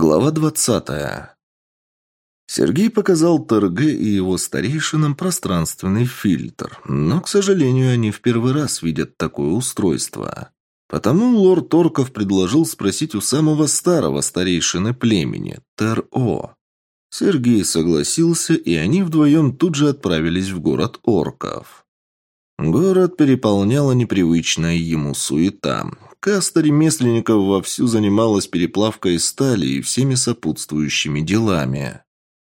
Глава двадцатая. Сергей показал ТРГ и его старейшинам пространственный фильтр, но, к сожалению, они в первый раз видят такое устройство. Потому лорд Орков предложил спросить у самого старого старейшины племени, ТРО. Сергей согласился, и они вдвоем тут же отправились в город Орков. Город переполняла непривычная ему суета. Каста ремесленников вовсю занималась переплавкой стали и всеми сопутствующими делами.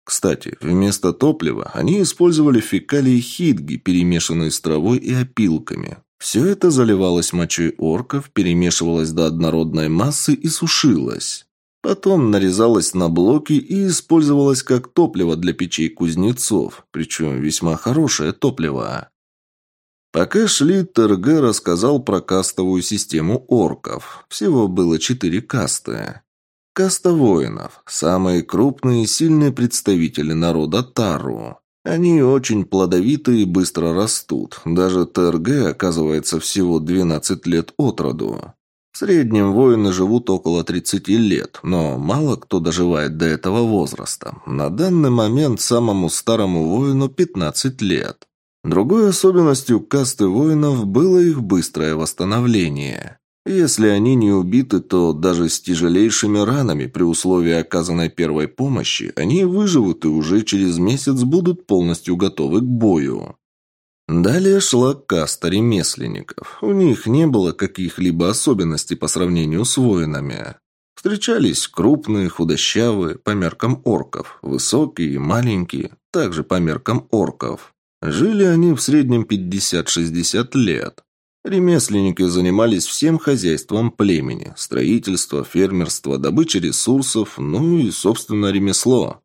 Кстати, вместо топлива они использовали фекалии хидги, перемешанные с травой и опилками. Все это заливалось мочой орков, перемешивалось до однородной массы и сушилось. Потом нарезалось на блоки и использовалось как топливо для печей кузнецов, причем весьма хорошее топливо. Пока шли, ТРГ рассказал про кастовую систему орков. Всего было четыре касты. Каста воинов – самые крупные и сильные представители народа Тару. Они очень плодовиты и быстро растут. Даже ТРГ оказывается всего 12 лет от роду. В среднем воины живут около 30 лет, но мало кто доживает до этого возраста. На данный момент самому старому воину 15 лет. Другой особенностью касты воинов было их быстрое восстановление. Если они не убиты, то даже с тяжелейшими ранами при условии оказанной первой помощи они выживут и уже через месяц будут полностью готовы к бою. Далее шла каста ремесленников. У них не было каких-либо особенностей по сравнению с воинами. Встречались крупные, худощавые, по меркам орков, высокие и маленькие, также по меркам орков. Жили они в среднем 50-60 лет. Ремесленники занимались всем хозяйством племени – строительство, фермерство, добыча ресурсов, ну и, собственно, ремесло.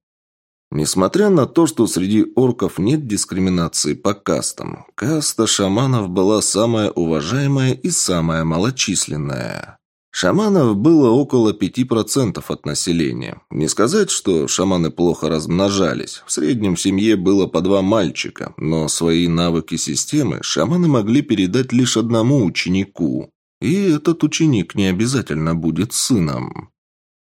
Несмотря на то, что среди орков нет дискриминации по кастам, каста шаманов была самая уважаемая и самая малочисленная. Шаманов было около 5% от населения. Не сказать, что шаманы плохо размножались. В среднем в семье было по два мальчика, но свои навыки системы шаманы могли передать лишь одному ученику. И этот ученик не обязательно будет сыном.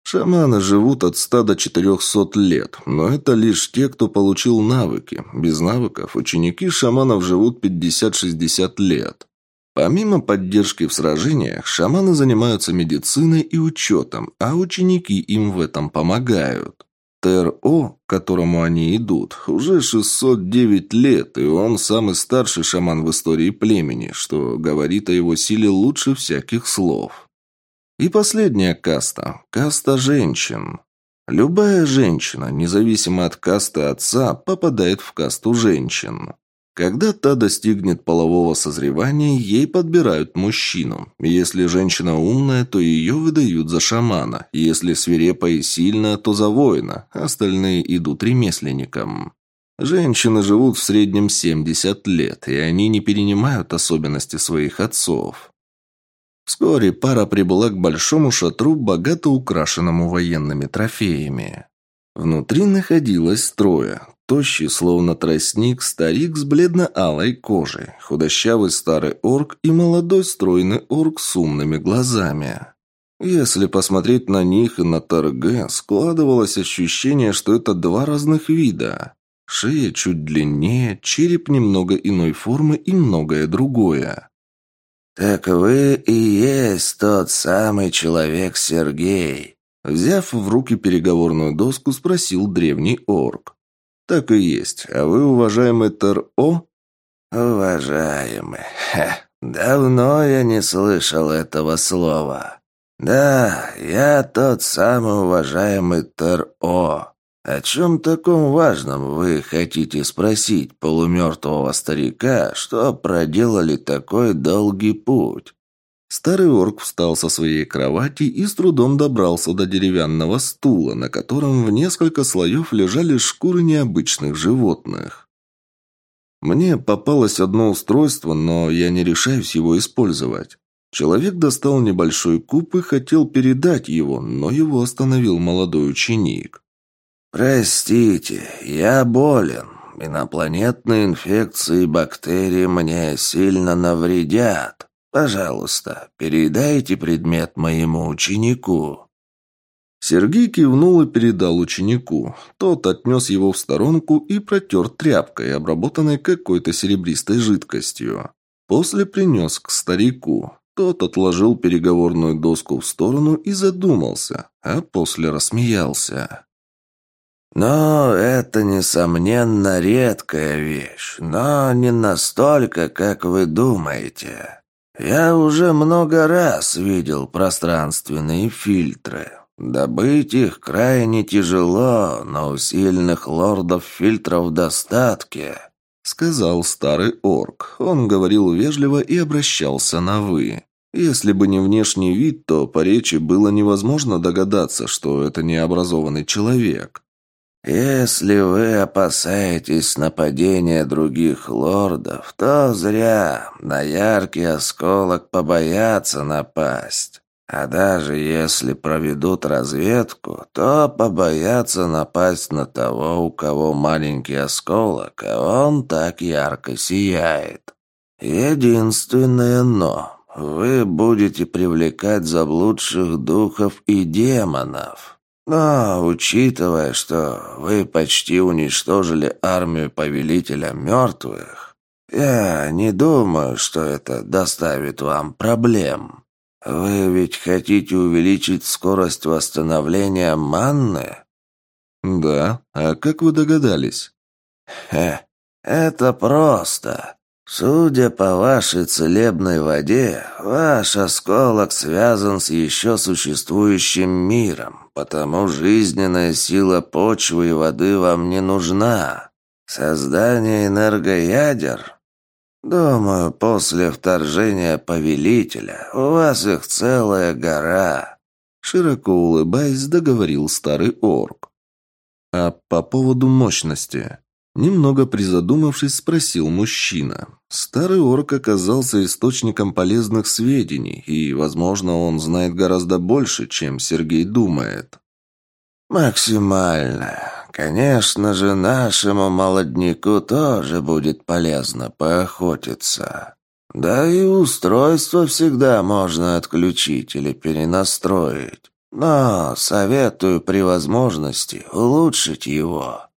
Шаманы живут от 100 до 400 лет, но это лишь те, кто получил навыки. Без навыков ученики шаманов живут 50-60 лет. Помимо поддержки в сражениях, шаманы занимаются медициной и учетом, а ученики им в этом помогают. ТРО, к которому они идут, уже 609 лет, и он самый старший шаман в истории племени, что говорит о его силе лучше всяких слов. И последняя каста – каста женщин. Любая женщина, независимо от касты отца, попадает в касту женщин. Когда та достигнет полового созревания, ей подбирают мужчину. Если женщина умная, то ее выдают за шамана. Если свирепая и сильная, то за воина. Остальные идут ремесленникам. Женщины живут в среднем 70 лет, и они не перенимают особенности своих отцов. Вскоре пара прибыла к большому шатру, богато украшенному военными трофеями. Внутри находилось трое тощий, словно тростник, старик с бледно-алой кожей, худощавый старый орк и молодой стройный орк с умными глазами. Если посмотреть на них и на ТРГ, складывалось ощущение, что это два разных вида. Шея чуть длиннее, череп немного иной формы и многое другое. «Так вы и есть тот самый человек Сергей», Взяв в руки переговорную доску, спросил древний орк. «Так и есть. А вы, уважаемый ТРО?» «Уважаемый. Ха, давно я не слышал этого слова. Да, я тот самый уважаемый ТРО. О чем таком важном вы хотите спросить полумертвого старика, что проделали такой долгий путь?» Старый орк встал со своей кровати и с трудом добрался до деревянного стула, на котором в несколько слоев лежали шкуры необычных животных. Мне попалось одно устройство, но я не решаюсь его использовать. Человек достал небольшой куб и хотел передать его, но его остановил молодой ученик. «Простите, я болен. Инопланетные инфекции и бактерии мне сильно навредят. Пожалуйста, передайте предмет моему ученику». Сергей кивнул и передал ученику. Тот отнес его в сторонку и протер тряпкой, обработанной какой-то серебристой жидкостью. После принес к старику. Тот отложил переговорную доску в сторону и задумался, а после рассмеялся. «Но это, несомненно, редкая вещь, но не настолько, как вы думаете. Я уже много раз видел пространственные фильтры. Добыть их крайне тяжело, но у сильных лордов фильтров в достатке. — сказал старый орк. Он говорил вежливо и обращался на «вы». Если бы не внешний вид, то по речи было невозможно догадаться, что это необразованный человек. «Если вы опасаетесь нападения других лордов, то зря. На яркий осколок побоятся напасть. А даже если проведут разведку, то побоятся напасть на того, у кого маленький осколок, а он так ярко сияет. Единственное «но» — вы будете привлекать заблудших духов и демонов. Но, учитывая, что вы почти уничтожили армию Повелителя Мертвых, я не думаю, что это доставит вам проблем. «Вы ведь хотите увеличить скорость восстановления манны?» «Да. А как вы догадались?» «Хе, это просто. Судя по вашей целебной воде, ваш осколок связан с еще существующим миром, потому жизненная сила почвы и воды вам не нужна. Создание энергоядер «Думаю, после вторжения Повелителя у вас их целая гора», широко улыбаясь, договорил старый орк. «А по поводу мощности?» Немного призадумавшись, спросил мужчина. Старый орк оказался источником полезных сведений, и, возможно, он знает гораздо больше, чем Сергей думает. «Максимально. Конечно же, нашему молодняку тоже будет полезно поохотиться. Да и устройство всегда можно отключить или перенастроить. Но советую при возможности улучшить его».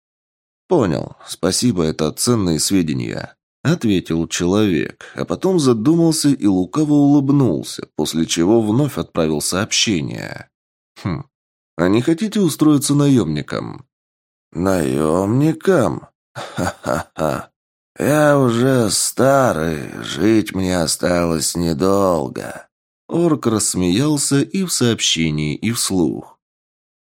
«Понял. Спасибо, это ценные сведения», — ответил человек, а потом задумался и лукаво улыбнулся, после чего вновь отправил сообщение. «Хм, а не хотите устроиться наемником?» «Наемником? Ха-ха-ха! Я уже старый, жить мне осталось недолго». Орк рассмеялся и в сообщении, и вслух.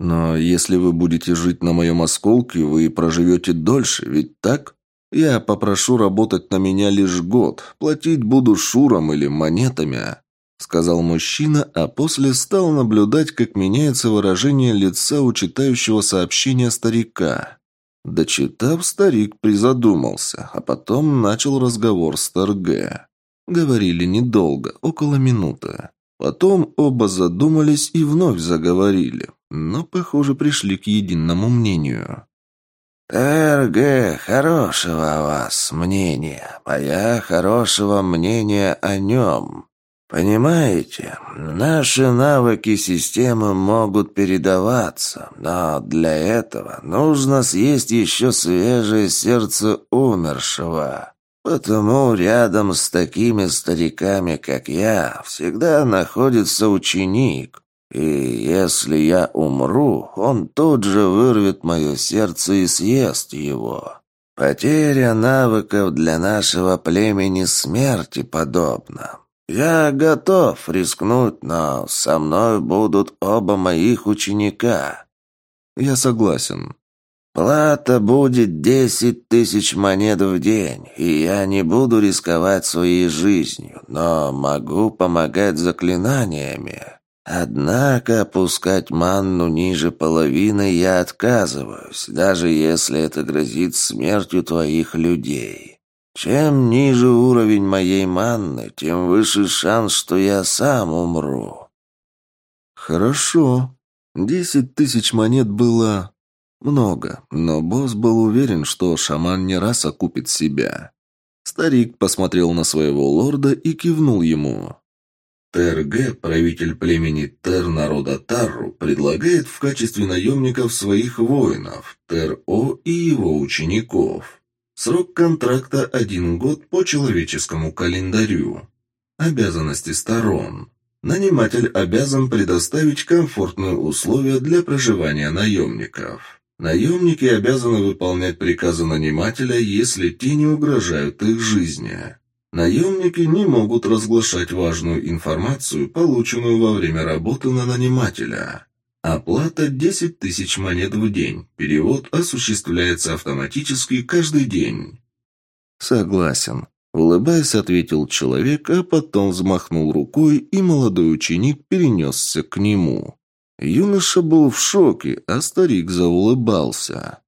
«Но если вы будете жить на моем осколке, вы проживете дольше, ведь так? Я попрошу работать на меня лишь год, платить буду шуром или монетами сказал мужчина, а после стал наблюдать, как меняется выражение лица у читающего сообщения старика. Дочитав, старик призадумался, а потом начал разговор с Торге. Говорили недолго, около минуты. Потом оба задумались и вновь заговорили, но, похоже, пришли к единому мнению. «ТРГ, хорошего о вас мнения, а я хорошего мнения о нем. Понимаете, наши навыки системы могут передаваться, но для этого нужно съесть еще свежее сердце умершего. Потому рядом с такими стариками, как я, всегда находится ученик. И если я умру, он тут же вырвет мое сердце и съест его. Потеря навыков для нашего племени смерти подобна. «Я готов рискнуть, но со мной будут оба моих ученика». «Я согласен». «Плата будет десять тысяч монет в день, и я не буду рисковать своей жизнью, но могу помогать заклинаниями. Однако опускать манну ниже половины я отказываюсь, даже если это грозит смертью твоих людей». Чем ниже уровень моей манны, тем выше шанс, что я сам умру. Хорошо. Десять тысяч монет было много, но босс был уверен, что шаман не раз окупит себя. Старик посмотрел на своего лорда и кивнул ему. ТРГ, правитель племени Тер народа Тарру, предлагает в качестве наемников своих воинов, ТРО и его учеников. Срок контракта – один год по человеческому календарю. Обязанности сторон. Наниматель обязан предоставить комфортные условия для проживания наемников. Наемники обязаны выполнять приказы нанимателя, если те не угрожают их жизни. Наемники не могут разглашать важную информацию, полученную во время работы на нанимателя. Оплата 10 тысяч монет в день. Перевод осуществляется автоматически каждый день. Согласен. Улыбаясь, ответил человек, а потом взмахнул рукой, и молодой ученик перенесся к нему. Юноша был в шоке, а старик заулыбался.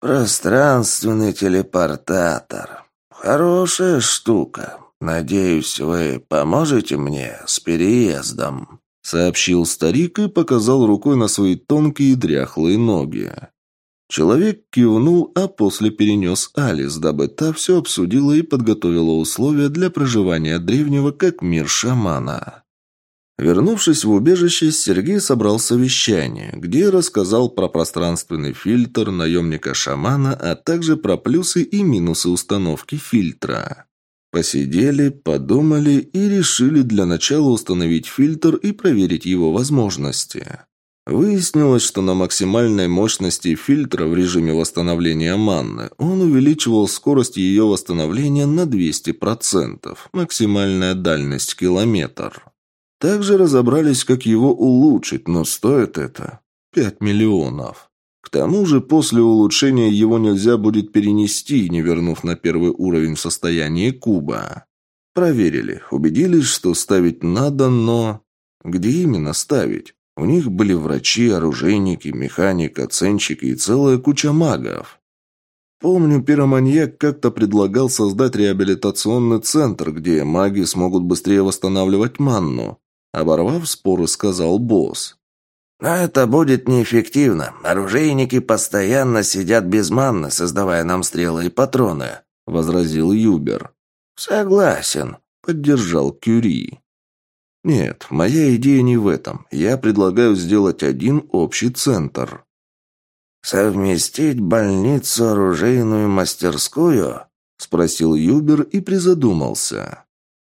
«Пространственный телепортатор. «Хорошая штука. Надеюсь, вы поможете мне с переездом», — сообщил старик и показал рукой на свои тонкие дряхлые ноги. Человек кивнул, а после перенес Алис, дабы та все обсудила и подготовила условия для проживания древнего как мир шамана. Вернувшись в убежище, Сергей собрал совещание, где рассказал про пространственный фильтр наемника-шамана, а также про плюсы и минусы установки фильтра. Посидели, подумали и решили для начала установить фильтр и проверить его возможности. Выяснилось, что на максимальной мощности фильтра в режиме восстановления манны он увеличивал скорость ее восстановления на 200%, максимальная дальность километр. Также разобрались, как его улучшить, но стоит это пять миллионов. К тому же после улучшения его нельзя будет перенести, не вернув на первый уровень в состоянии куба. Проверили, убедились, что ставить надо, но... Где именно ставить? У них были врачи, оружейники, механик, оценщики и целая куча магов. Помню, пироманьяк как-то предлагал создать реабилитационный центр, где маги смогут быстрее восстанавливать манну. Оборвав споры, сказал босс. «Но это будет неэффективно. Оружейники постоянно сидят без манны, создавая нам стрелы и патроны», — возразил Юбер. «Согласен», — поддержал Кюри. «Нет, моя идея не в этом. Я предлагаю сделать один общий центр». «Совместить больницу, оружейную мастерскую?» — спросил Юбер и призадумался.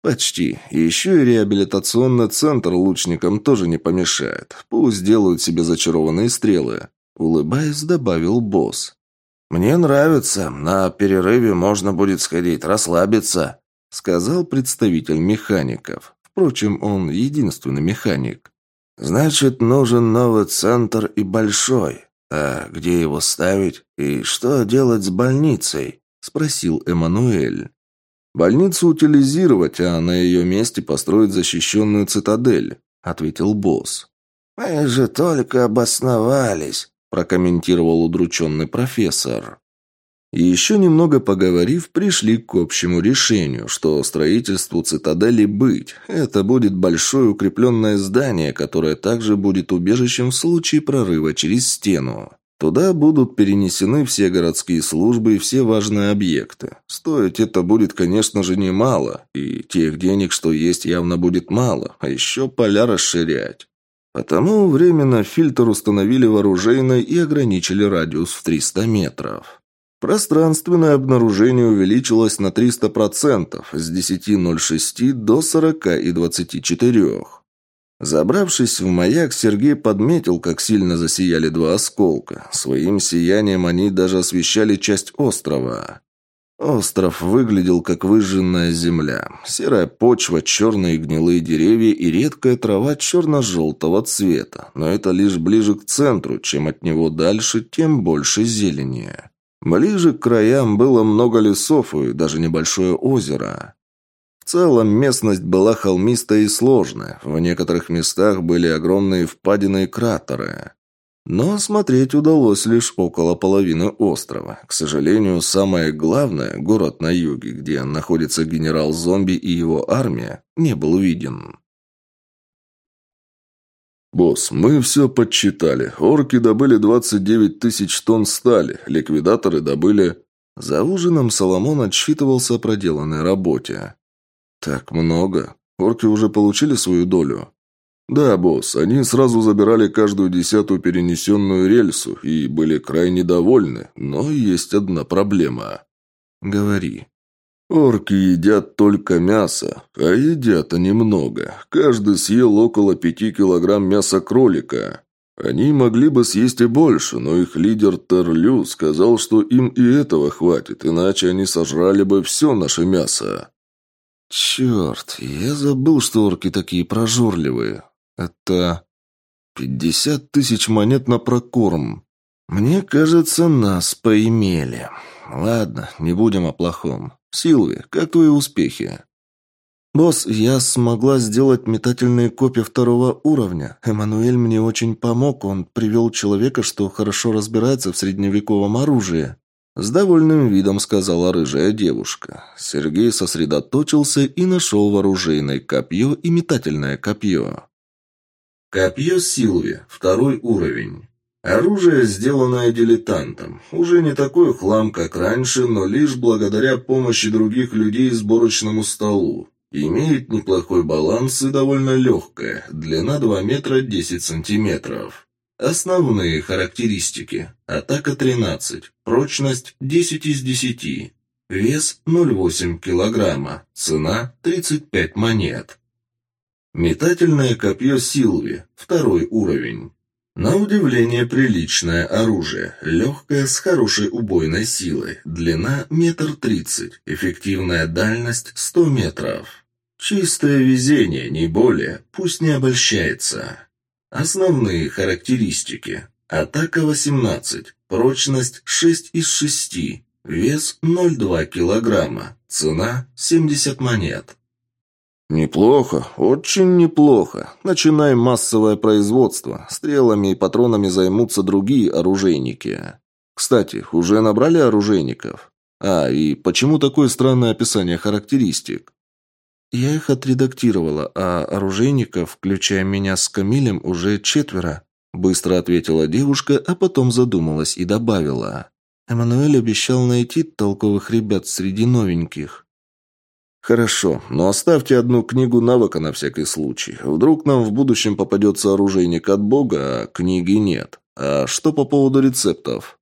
«Почти. Еще и реабилитационный центр лучникам тоже не помешает. Пусть делают себе зачарованные стрелы», — улыбаясь, добавил босс. «Мне нравится. На перерыве можно будет сходить, расслабиться», — сказал представитель механиков. Впрочем, он единственный механик. «Значит, нужен новый центр и большой. А где его ставить? И что делать с больницей?» — спросил Эммануэль. «Больницу утилизировать, а на ее месте построить защищенную цитадель», — ответил босс. «Мы же только обосновались», — прокомментировал удрученный профессор. И еще немного поговорив, пришли к общему решению, что строительству цитадели быть. Это будет большое укрепленное здание, которое также будет убежищем в случае прорыва через стену. Туда будут перенесены все городские службы и все важные объекты. Стоить это будет, конечно же, немало, и тех денег, что есть, явно будет мало, а еще поля расширять. Потому временно фильтр установили в оружейной и ограничили радиус в 300 метров. Пространственное обнаружение увеличилось на 300%, с 10.06 до 40.24. Забравшись в маяк, Сергей подметил, как сильно засияли два осколка. Своим сиянием они даже освещали часть острова. Остров выглядел как выжженная земля. Серая почва, черные гнилые деревья и редкая трава черно-желтого цвета. Но это лишь ближе к центру. Чем от него дальше, тем больше зелени. Ближе к краям было много лесов и даже небольшое озеро. В целом местность была холмистая и сложная. В некоторых местах были огромные впадины и кратеры. Но осмотреть удалось лишь около половины острова. К сожалению, самое главное, город на юге, где находится генерал-зомби и его армия, не был виден. «Босс, мы все подсчитали. Орки добыли 29 тысяч тонн стали, ликвидаторы добыли...» За ужином Соломон отсчитывался о проделанной работе. «Так много?» Орки уже получили свою долю?» «Да, босс, они сразу забирали каждую десятую перенесенную рельсу и были крайне довольны, но есть одна проблема». «Говори». «Орки едят только мясо, а едят они много. Каждый съел около пяти килограмм мяса кролика. Они могли бы съесть и больше, но их лидер Терлю сказал, что им и этого хватит, иначе они сожрали бы все наше мясо». «Черт, я забыл, что орки такие прожорливые. Это пятьдесят тысяч монет на прокорм. Мне кажется, нас поимели. Ладно, не будем о плохом. Силви, как твои успехи? «Босс, я смогла сделать метательные копии второго уровня. Эммануэль мне очень помог. Он привел человека, что хорошо разбирается в средневековом оружии». С довольным видом сказала рыжая девушка. Сергей сосредоточился и нашел вооружейное копье и метательное копье. Копье Силви, второй уровень. Оружие, сделанное дилетантом. Уже не такой хлам, как раньше, но лишь благодаря помощи других людей сборочному столу. Имеет неплохой баланс и довольно легкое. Длина 2 метра 10 сантиметров. Основные характеристики. Атака 13. Прочность 10 из 10. Вес 0,8 килограмма. Цена 35 монет. Метательное копье Силви, второй уровень. На удивление приличное оружие, легкое с хорошей убойной силой, длина метр тридцать, эффективная дальность сто метров. Чистое везение, не более, пусть не обольщается. Основные характеристики. Атака 18, прочность 6 из 6, вес 0,2 килограмма, цена 70 монет. «Неплохо, очень неплохо. Начинаем массовое производство. Стрелами и патронами займутся другие оружейники. Кстати, уже набрали оружейников? А, и почему такое странное описание характеристик?» «Я их отредактировала, а оружейников, включая меня с Камилем, уже четверо», быстро ответила девушка, а потом задумалась и добавила. «Эммануэль обещал найти толковых ребят среди новеньких». «Хорошо, но оставьте одну книгу навыка на всякий случай. Вдруг нам в будущем попадется оружейник от бога, а книги нет. А что по поводу рецептов?»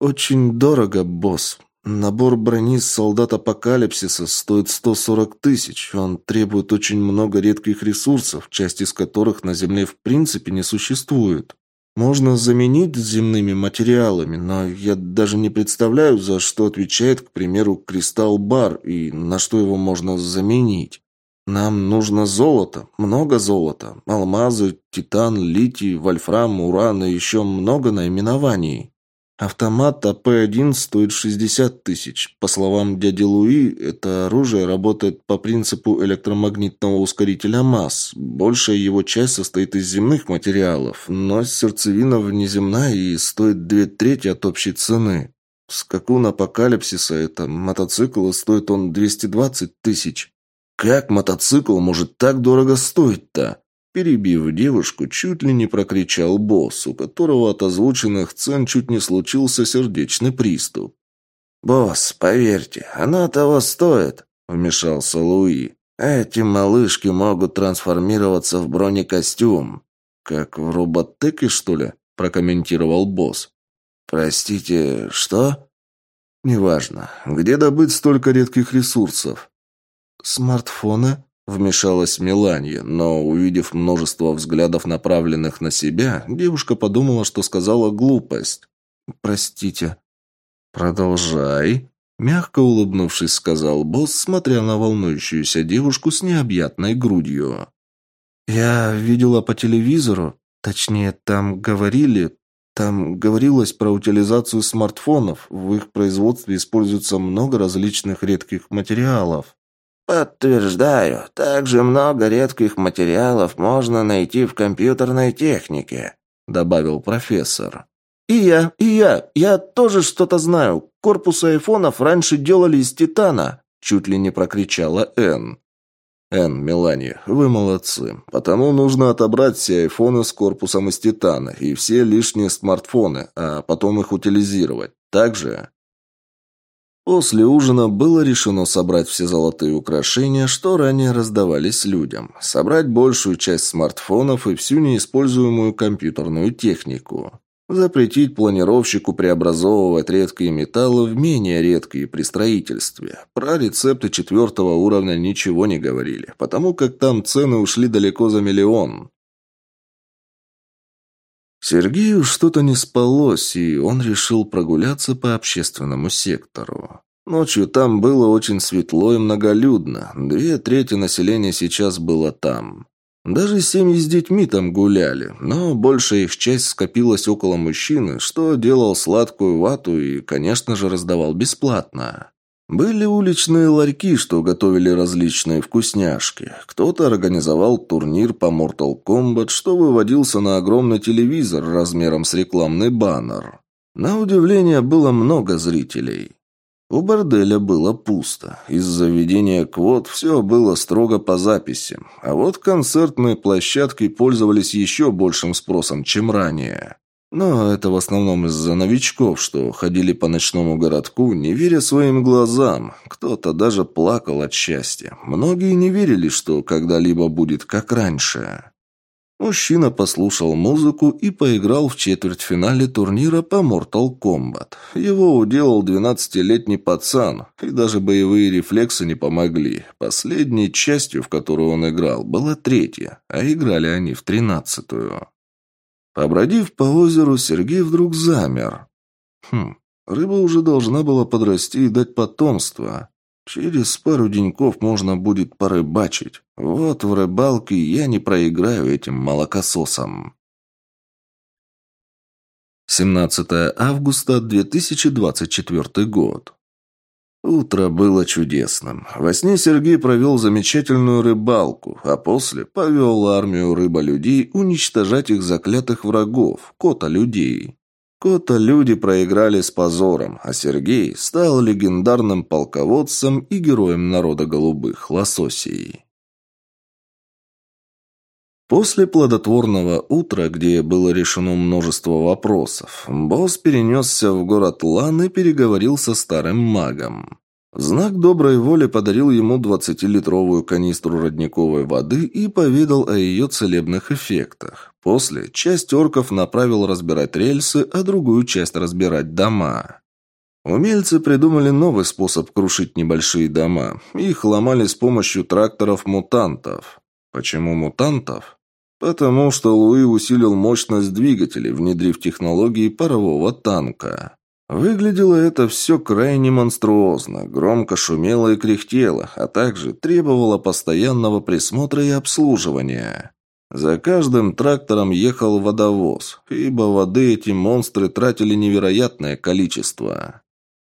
«Очень дорого, босс. Набор брони солдат Апокалипсиса стоит 140 тысяч. Он требует очень много редких ресурсов, часть из которых на Земле в принципе не существует. Можно заменить земными материалами, но я даже не представляю, за что отвечает, к примеру, кристалл-бар и на что его можно заменить. Нам нужно золото, много золота, алмазы, титан, литий, вольфрам, уран и еще много наименований. Автомат АП-1 стоит 60 тысяч. По словам дяди Луи, это оружие работает по принципу электромагнитного ускорителя масс. Большая его часть состоит из земных материалов, но сердцевина внеземная и стоит две трети от общей цены. Скакун апокалипсиса – это мотоцикл, и стоит он 220 тысяч. Как мотоцикл может так дорого стоить-то? Перебив девушку, чуть ли не прокричал босс, у которого от озвученных цен чуть не случился сердечный приступ. «Босс, поверьте, она того стоит», — вмешался Луи. «Эти малышки могут трансформироваться в бронекостюм». «Как в роботеке, что ли?» — прокомментировал босс. «Простите, что?» «Неважно. Где добыть столько редких ресурсов?» «Смартфоны?» Вмешалась Меланья, но, увидев множество взглядов, направленных на себя, девушка подумала, что сказала глупость. «Простите». «Продолжай», — мягко улыбнувшись, сказал босс, смотря на волнующуюся девушку с необъятной грудью. «Я видела по телевизору, точнее, там говорили, там говорилось про утилизацию смартфонов. В их производстве используется много различных редких материалов. Подтверждаю, также много редких материалов можно найти в компьютерной технике, добавил профессор. И я, и я, я тоже что-то знаю. Корпусы айфонов раньше делали из титана, чуть ли не прокричала Энн. Энн, Мелани, вы молодцы. Потому нужно отобрать все айфоны с корпусом из титана и все лишние смартфоны, а потом их утилизировать. Так же? После ужина было решено собрать все золотые украшения, что ранее раздавались людям, собрать большую часть смартфонов и всю неиспользуемую компьютерную технику. Запретить планировщику преобразовывать редкие металлы в менее редкие при строительстве. Про рецепты четвертого уровня ничего не говорили, потому как там цены ушли далеко за миллион. Сергею что-то не спалось, и он решил прогуляться по общественному сектору. Ночью там было очень светло и многолюдно. Две трети населения сейчас было там. Даже семьи с детьми там гуляли, но большая их часть скопилась около мужчины, что делал сладкую вату и, конечно же, раздавал бесплатно. Были уличные ларьки, что готовили различные вкусняшки. Кто-то организовал турнир по Mortal Kombat, что выводился на огромный телевизор размером с рекламный баннер. На удивление было много зрителей. У борделя было пусто. Из-за введения квот все было строго по записи. А вот концертные площадки пользовались еще большим спросом, чем ранее. Но это в основном из-за новичков, что ходили по ночному городку, не веря своим глазам. Кто-то даже плакал от счастья. Многие не верили, что когда-либо будет как раньше. Мужчина послушал музыку и поиграл в четвертьфинале турнира по Mortal Kombat. Его уделал 12-летний пацан, и даже боевые рефлексы не помогли. Последней частью, в которую он играл, была третья, а играли они в тринадцатую. Побродив по озеру, Сергей вдруг замер. Хм, рыба уже должна была подрасти и дать потомство. Через пару деньков можно будет порыбачить. Вот в рыбалке я не проиграю этим молокососам. 17 августа 2024 год. Утро было чудесным. Во сне Сергей провел замечательную рыбалку, а после повел армию рыболюдей уничтожать их заклятых врагов, кота-людей. Кота-люди проиграли с позором, а Сергей стал легендарным полководцем и героем народа голубых лососей. После плодотворного утра, где было решено множество вопросов, босс перенесся в город Лан и переговорил со старым магом. знак доброй воли подарил ему 20-литровую канистру родниковой воды и поведал о ее целебных эффектах. После часть орков направил разбирать рельсы, а другую часть разбирать дома. Умельцы придумали новый способ крушить небольшие дома. Их ломали с помощью тракторов-мутантов. Почему мутантов? Потому что Луи усилил мощность двигателей, внедрив технологии парового танка. Выглядело это все крайне монструозно, громко шумело и кряхтело, а также требовало постоянного присмотра и обслуживания. За каждым трактором ехал водовоз, ибо воды эти монстры тратили невероятное количество.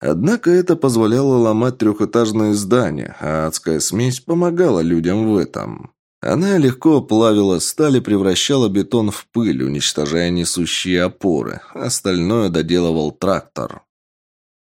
Однако это позволяло ломать трехэтажные здания, а адская смесь помогала людям в этом. Она легко плавила сталь и превращала бетон в пыль, уничтожая несущие опоры. Остальное доделывал трактор.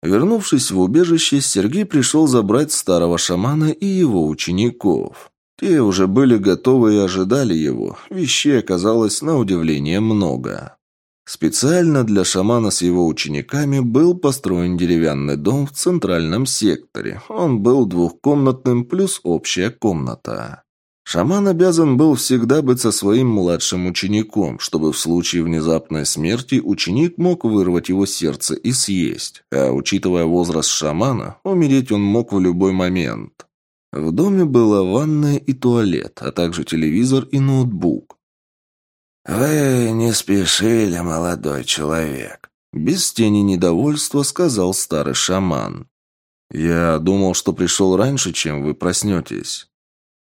Вернувшись в убежище, Сергей пришел забрать старого шамана и его учеников. Те уже были готовы и ожидали его. Вещей оказалось на удивление много. Специально для шамана с его учениками был построен деревянный дом в центральном секторе. Он был двухкомнатным плюс общая комната. Шаман обязан был всегда быть со своим младшим учеником, чтобы в случае внезапной смерти ученик мог вырвать его сердце и съесть. А учитывая возраст шамана, умереть он мог в любой момент. В доме была ванная и туалет, а также телевизор и ноутбук. «Вы не спешили, молодой человек», — без тени недовольства сказал старый шаман. «Я думал, что пришел раньше, чем вы проснетесь».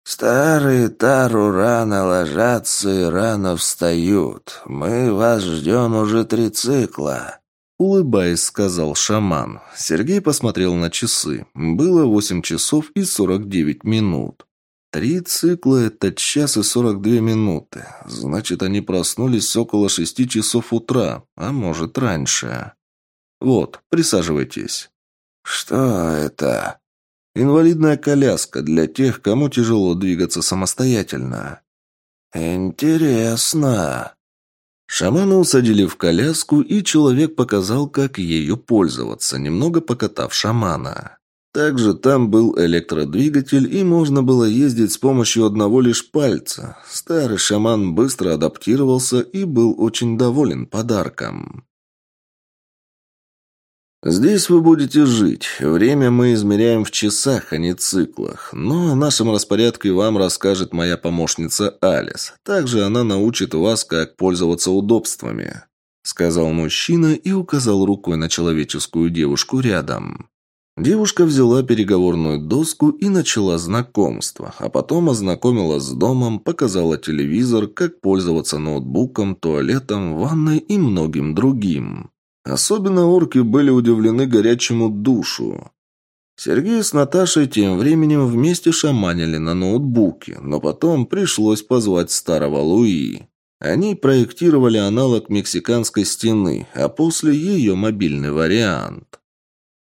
«Старые тару рано ложатся и рано встают. Мы вас ждем уже три цикла», — улыбаясь, сказал шаман. Сергей посмотрел на часы. Было восемь часов и сорок девять минут. Три цикла — это час и сорок две минуты. Значит, они проснулись около шести часов утра, а может, раньше. Вот, присаживайтесь. «Что это?» Инвалидная коляска для тех, кому тяжело двигаться самостоятельно. Интересно. Шамана усадили в коляску, и человек показал, как ею пользоваться, немного покатав шамана. Также там был электродвигатель, и можно было ездить с помощью одного лишь пальца. Старый шаман быстро адаптировался и был очень доволен подарком. Здесь вы будете жить. Время мы измеряем в часах, а не циклах. Но о нашем распорядке вам расскажет моя помощница Алис. Также она научит вас, как пользоваться удобствами», — сказал мужчина и указал рукой на человеческую девушку рядом. Девушка взяла переговорную доску и начала знакомство, а потом ознакомила с домом, показала телевизор, как пользоваться ноутбуком, туалетом, ванной и многим другим. Особенно орки были удивлены горячему душу. Сергей с Наташей тем временем вместе шаманили на ноутбуке, но потом пришлось позвать старого Луи. Они проектировали аналог мексиканской стены, а после ее мобильный вариант.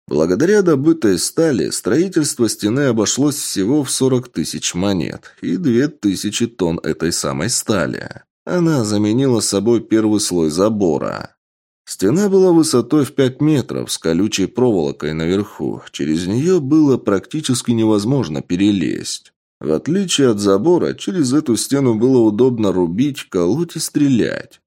Благодаря добытой стали строительство стены обошлось всего в 40 тысяч монет и 2 тысячи тонн этой самой стали. Она заменила собой первый слой забора. Стена была высотой в 5 метров с колючей проволокой наверху. Через нее было практически невозможно перелезть. В отличие от забора, через эту стену было удобно рубить, колоть и стрелять.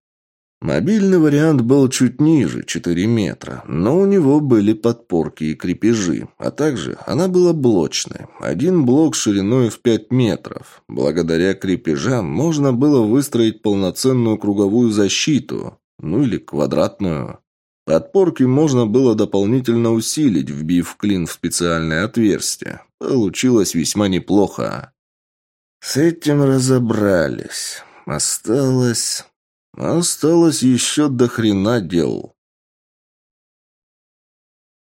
Мобильный вариант был чуть ниже, 4 метра, но у него были подпорки и крепежи, а также она была блочной. Один блок шириной в 5 метров. Благодаря крепежам можно было выстроить полноценную круговую защиту ну или квадратную. Подпорки можно было дополнительно усилить, вбив клин в специальное отверстие. Получилось весьма неплохо. С этим разобрались. Осталось... Осталось еще до хрена дел.